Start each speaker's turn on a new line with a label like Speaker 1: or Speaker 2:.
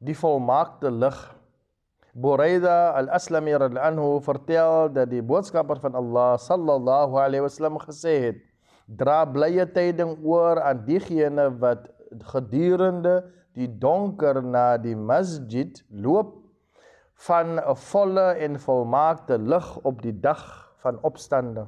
Speaker 1: die volmaakte lig. Buraida al-Aslami radhiyallahu anhu vertel dat die boodskapper van Allah sallallahu alaihi wasallam gesê het: "Dra blye tyding oor aan diegene wat gedurende die donker na die masjid loop van 'n volle en volmaakte lig op die dag van opstanding."